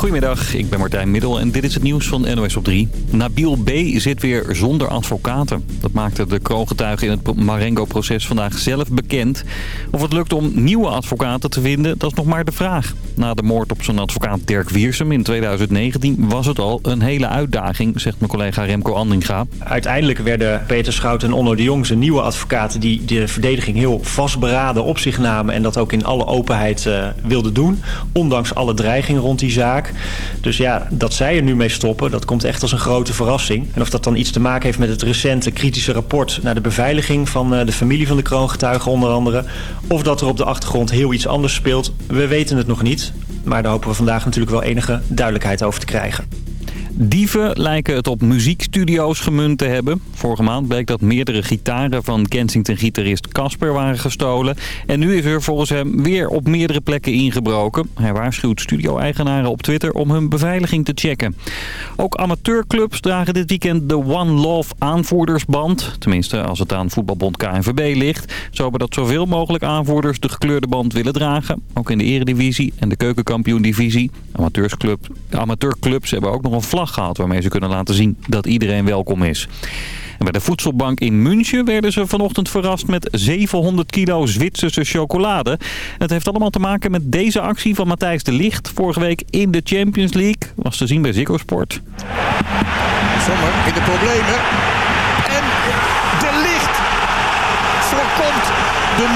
Goedemiddag, ik ben Martijn Middel en dit is het nieuws van NOS op 3. Nabil B. zit weer zonder advocaten. Dat maakte de kroongetuige in het Marengo-proces vandaag zelf bekend. Of het lukt om nieuwe advocaten te vinden, dat is nog maar de vraag. Na de moord op zijn advocaat Dirk Wiersum in 2019 was het al een hele uitdaging, zegt mijn collega Remco Andinga. Uiteindelijk werden Peter Schout en Onno de Jong zijn nieuwe advocaten... die de verdediging heel vastberaden op zich namen... en dat ook in alle openheid uh, wilden doen. Ondanks alle dreiging rond die zaak. Dus ja, dat zij er nu mee stoppen, dat komt echt als een grote verrassing. En of dat dan iets te maken heeft met het recente kritische rapport... naar de beveiliging van uh, de familie van de kroongetuigen onder andere... of dat er op de achtergrond heel iets anders speelt, we weten het nog niet. Maar daar hopen we vandaag natuurlijk wel enige duidelijkheid over te krijgen. Dieven lijken het op muziekstudio's gemunt te hebben. Vorige maand bleek dat meerdere gitaren van Kensington-gitarist Casper waren gestolen. En nu is er volgens hem weer op meerdere plekken ingebroken. Hij waarschuwt studio-eigenaren op Twitter om hun beveiliging te checken. Ook amateurclubs dragen dit weekend de One Love aanvoerdersband. Tenminste, als het aan voetbalbond KNVB ligt. Zo hebben dat zoveel mogelijk aanvoerders de gekleurde band willen dragen. Ook in de eredivisie en de keukenkampioen-divisie. Amateurclubs hebben ook nog een vlag waarmee ze kunnen laten zien dat iedereen welkom is. Bij de voedselbank in München werden ze vanochtend verrast met 700 kilo Zwitserse chocolade. Het heeft allemaal te maken met deze actie van Matthijs de Licht. Vorige week in de Champions League. Was te zien bij Ziggo Sport. Sommer in de problemen. En de Licht voorkomt de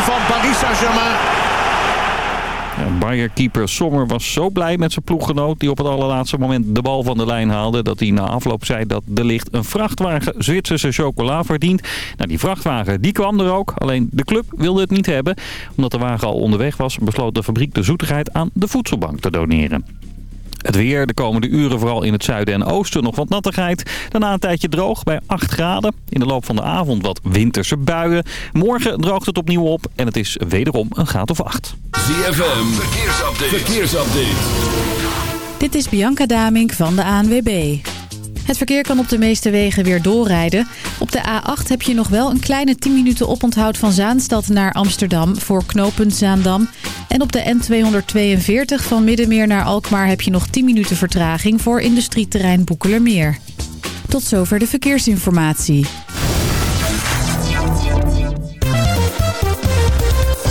0-1 van Paris Saint-Germain. Bayer-keeper Sommer was zo blij met zijn ploeggenoot... die op het allerlaatste moment de bal van de lijn haalde... dat hij na afloop zei dat de licht een vrachtwagen Zwitserse chocola verdient. Nou, die vrachtwagen die kwam er ook. Alleen de club wilde het niet hebben. Omdat de wagen al onderweg was... besloot de fabriek de zoetigheid aan de voedselbank te doneren. Het weer de komende uren vooral in het zuiden en oosten nog wat nattigheid. Daarna een tijdje droog bij 8 graden. In de loop van de avond wat winterse buien. Morgen droogt het opnieuw op en het is wederom een graad of 8. ZFM, verkeersupdate. verkeersupdate. Dit is Bianca Damink van de ANWB. Het verkeer kan op de meeste wegen weer doorrijden. Op de A8 heb je nog wel een kleine 10 minuten oponthoud van Zaanstad naar Amsterdam voor knooppunt Zaandam. En op de N242 van Middenmeer naar Alkmaar heb je nog 10 minuten vertraging voor industrieterrein Boekelermeer. Tot zover de verkeersinformatie.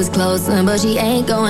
Is closing, but she ain't going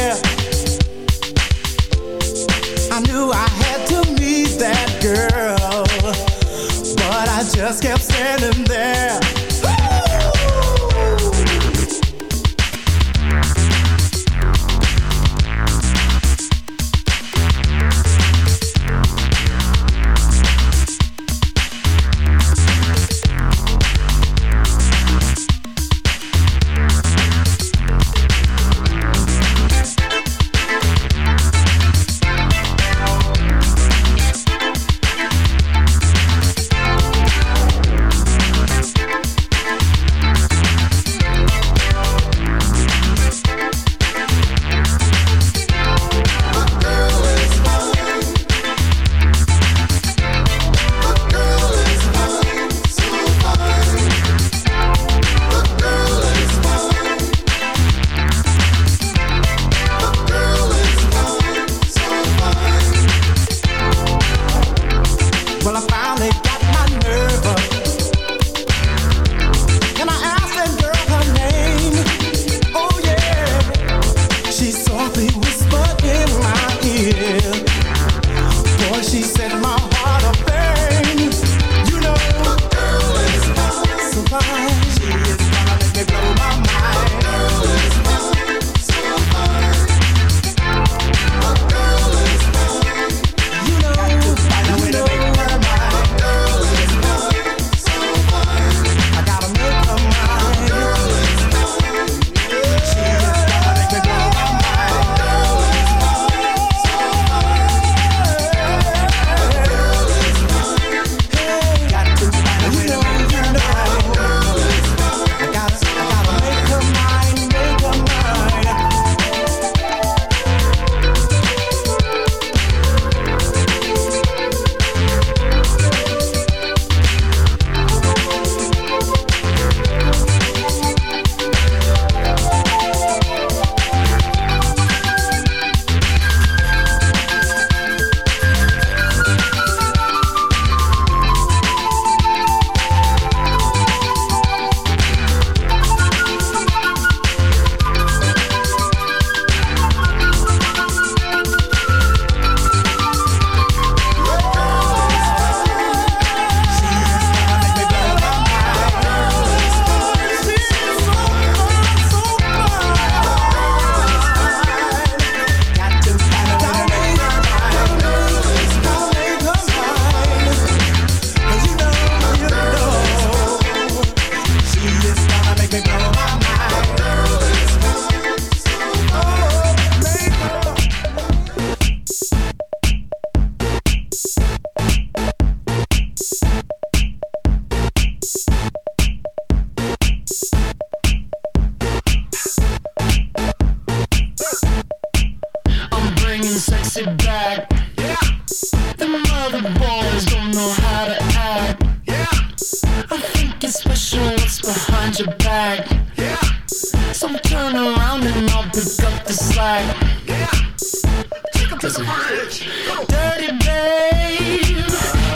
it's yeah, take a piece of courage. Dirty babe,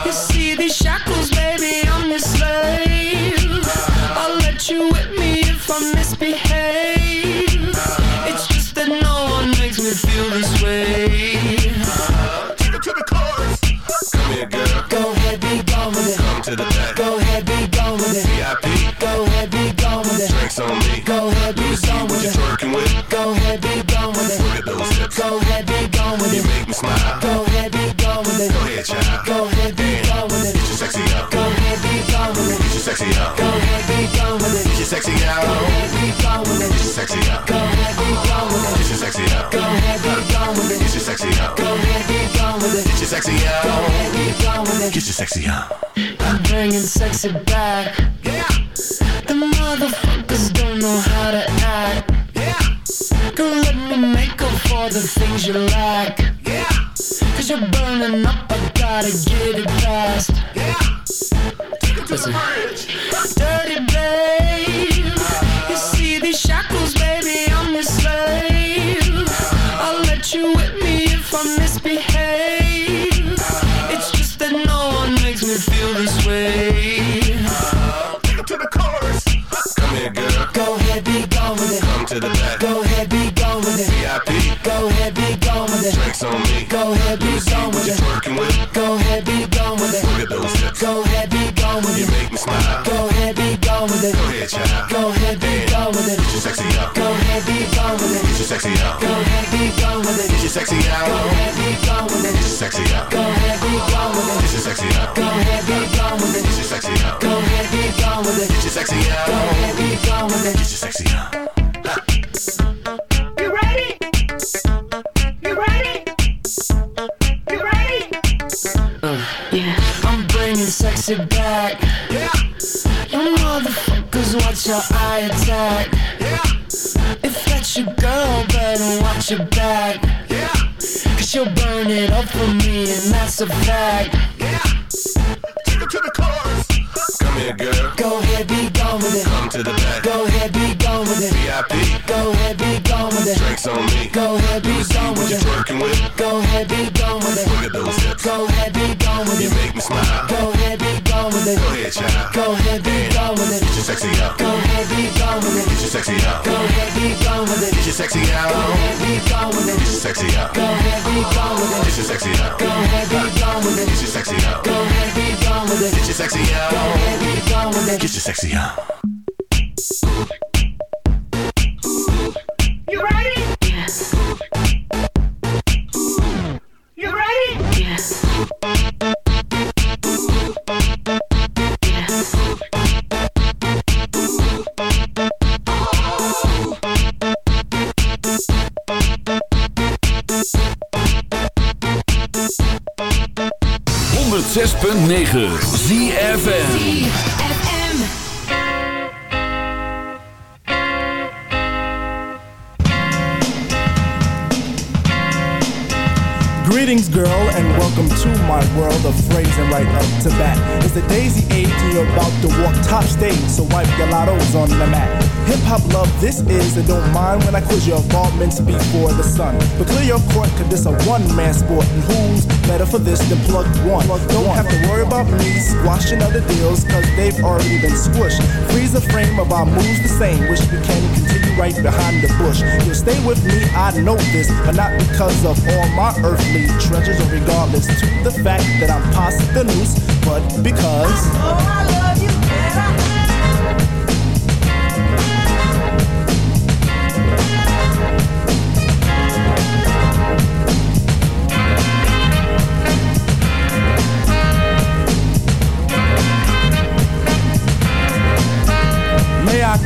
you see these shackles, baby, I'm your slave. I'll let you whip me if I misbehave. sexy on. Yeah, Get your sexy on. I'm bringing sexy back. Yeah. The motherfuckers don't know how to act. Yeah. Go let me make up for the things you lack. Yeah. Cause you're burning up, I gotta get it fast. Yeah. Take it to Listen. the bridge. with it. Go ahead, be gone with it. Go ahead, be gone with it. Go ahead, be gone with it. Go ahead, be gone with it. Go ahead, be gone with it. Go ahead, be gone with it. Go ahead, be gone with it. Go ahead, be gone with it. Go ahead, be gone with it. Go ahead, be gone with it. a fact sexy on. Get your sexy on. was your involvements before the sun. But clear your court, cause this a one-man sport. And who's better for this than plug one? Plugged Don't one. have to worry about me squashing other deals, cause they've already been squished. Freeze the frame of our moves the same, Wish we can continue right behind the bush. You'll stay with me, I know this, but not because of all my earthly treasures, or regardless to the fact that I'm past the noose, but because I know I love you.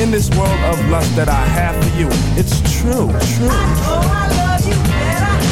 in this world of lust that I have for you, it's true, true. Oh, I love you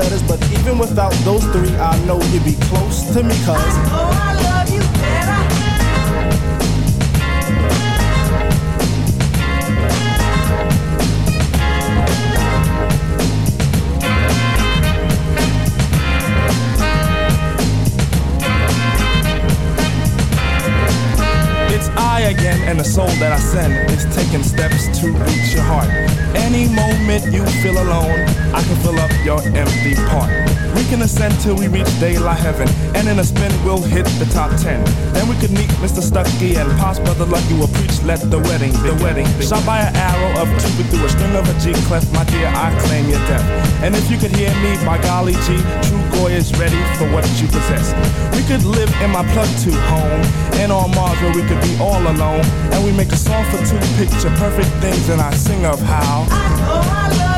letters, but even without those three, I know you'd be close to me, cuz. Oh, I love you again, and the soul that I send is taking steps to reach your heart. Any moment you feel alone, I can fill up your empty part. We can ascend till we reach daylight heaven, and in a spin we'll hit the top ten. Then we could meet Mr. Stucky and Pops Brother Lucky will preach, let the wedding, the wedding. Shot by an arrow of Cupid through a string of a G clef, my dear, I claim your death. And if you could hear me, by golly G, true goy is ready for what you possess. We could live in my plug two home, and on Mars where we could be all alone. And we make a song for two picture perfect things, and I sing of how. Oh, I love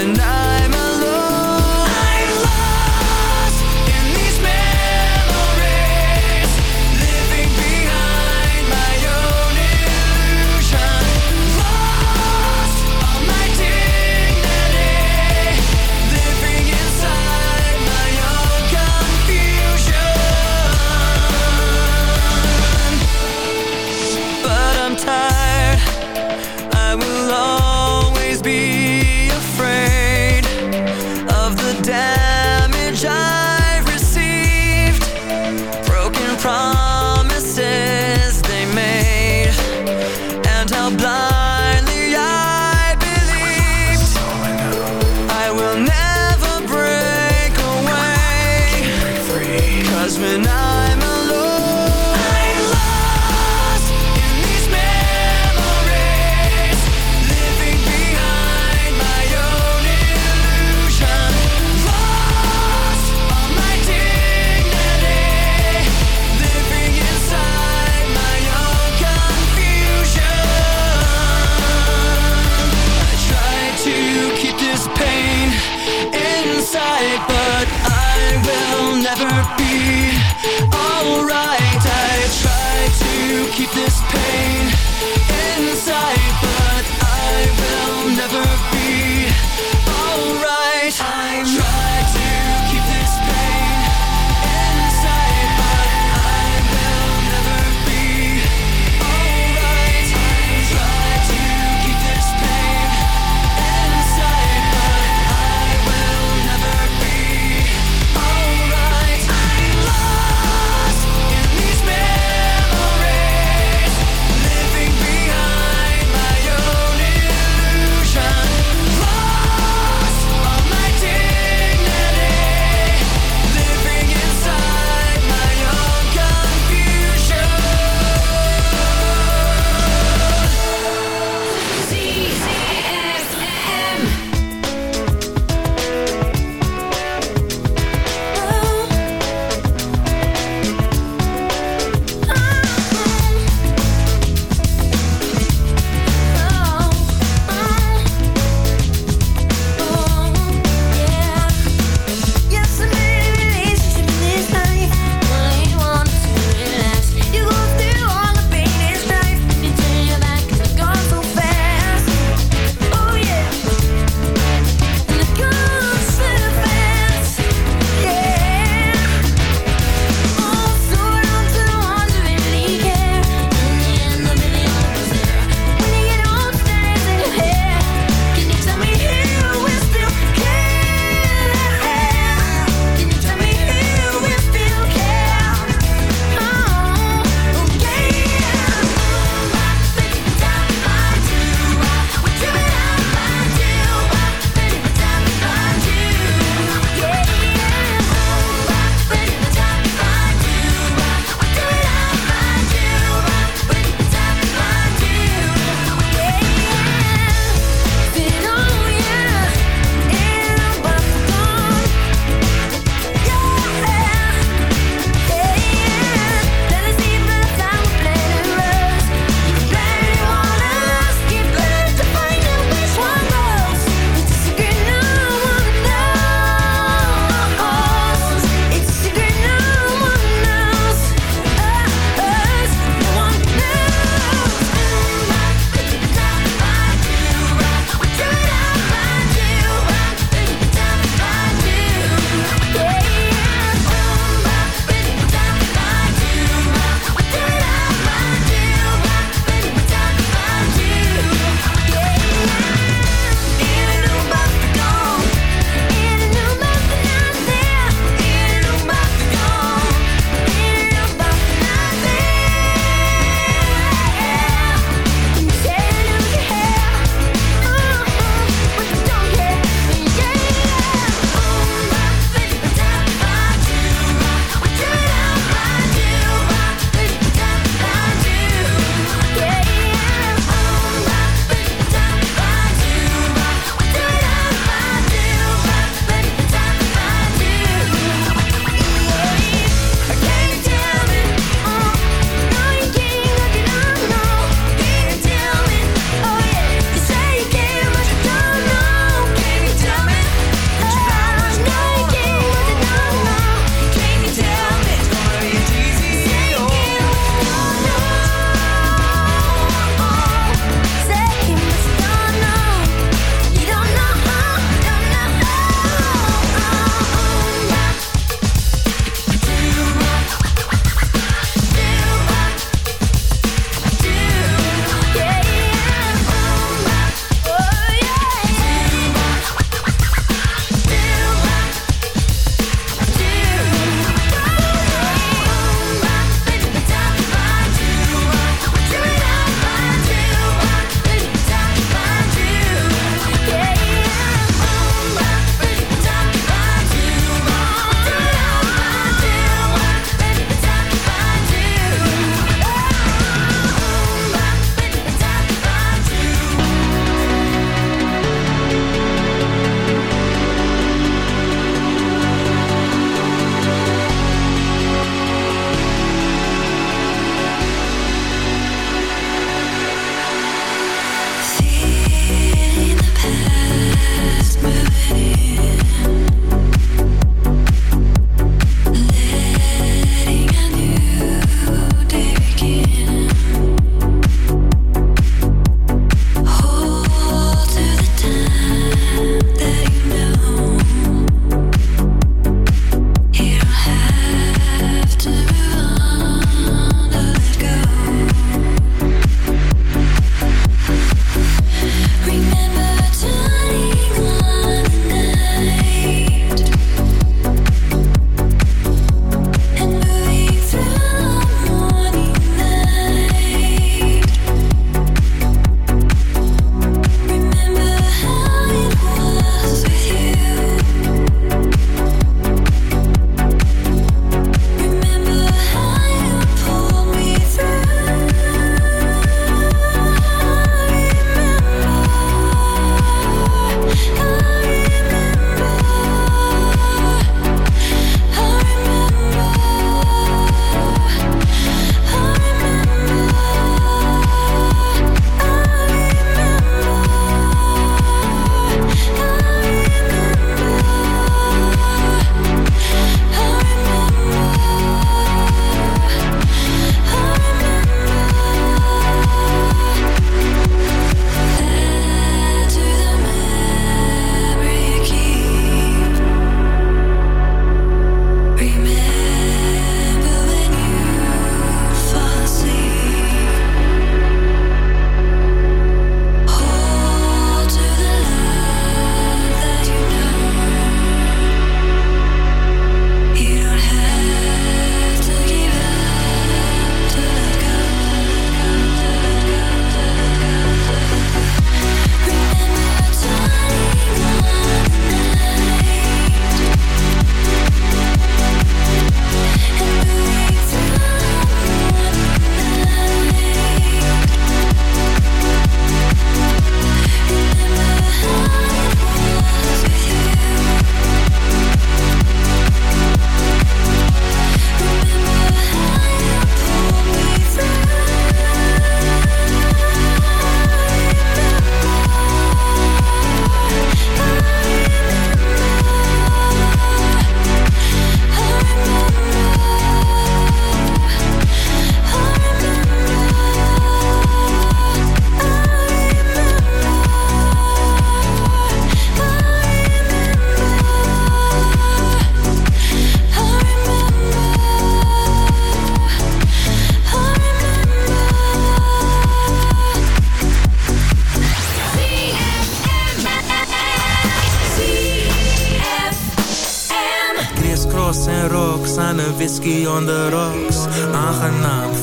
another night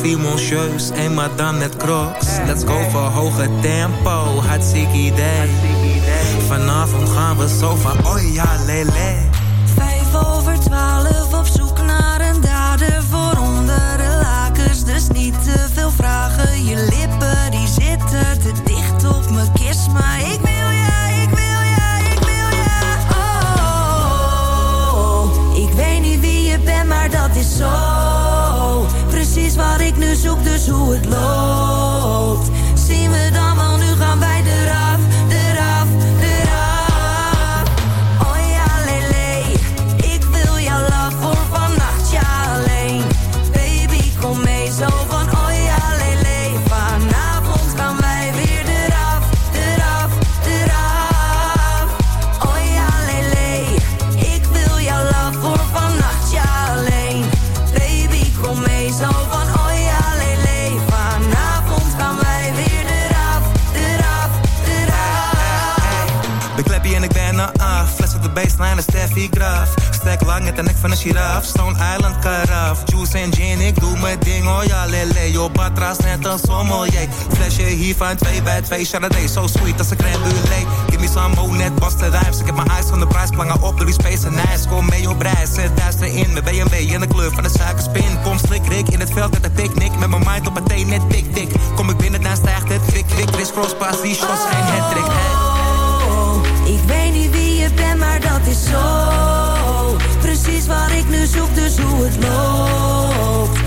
Viel moncheus, en madame net crocs. Let's go voor hoge tempo, hartstikke idee. Vanavond gaan we zo van, oh ja, lele. Vijf over twaalf op zoek naar een dader voor onder de lakens. Dus niet te veel vragen. Je lippen die zitten te Zoek dus hoe het loopt. Lang de nek van een giraf. Stone Island karaf. Juice en gin, ik doe mijn ding, oh ja, lele. Yo, batras net een sommelier. Flesje hier van 2 bij 2. Chardonnay, so sweet als een crème brûlée. Give me some more, net Boston Rhymes. Ik heb mijn eyes van de prijs, plangen op door die space en nice. Kom mee op reis, zet duister in. Met BMW in de kleur van de suikerspin. Kom slik, Rick, in het veld met een picknick. Met mijn mind op mijn thee, net tik, tik. Kom ik binnen, dan stijgt het kwik, kwik. Chris Cross, pas, die shots, geen hattrick. Oh, ik weet niet wie je bent, maar dat is zo. Wat ik nu zoek, dus hoe het loopt.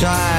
Deep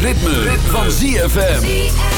Ritme, van ZFM.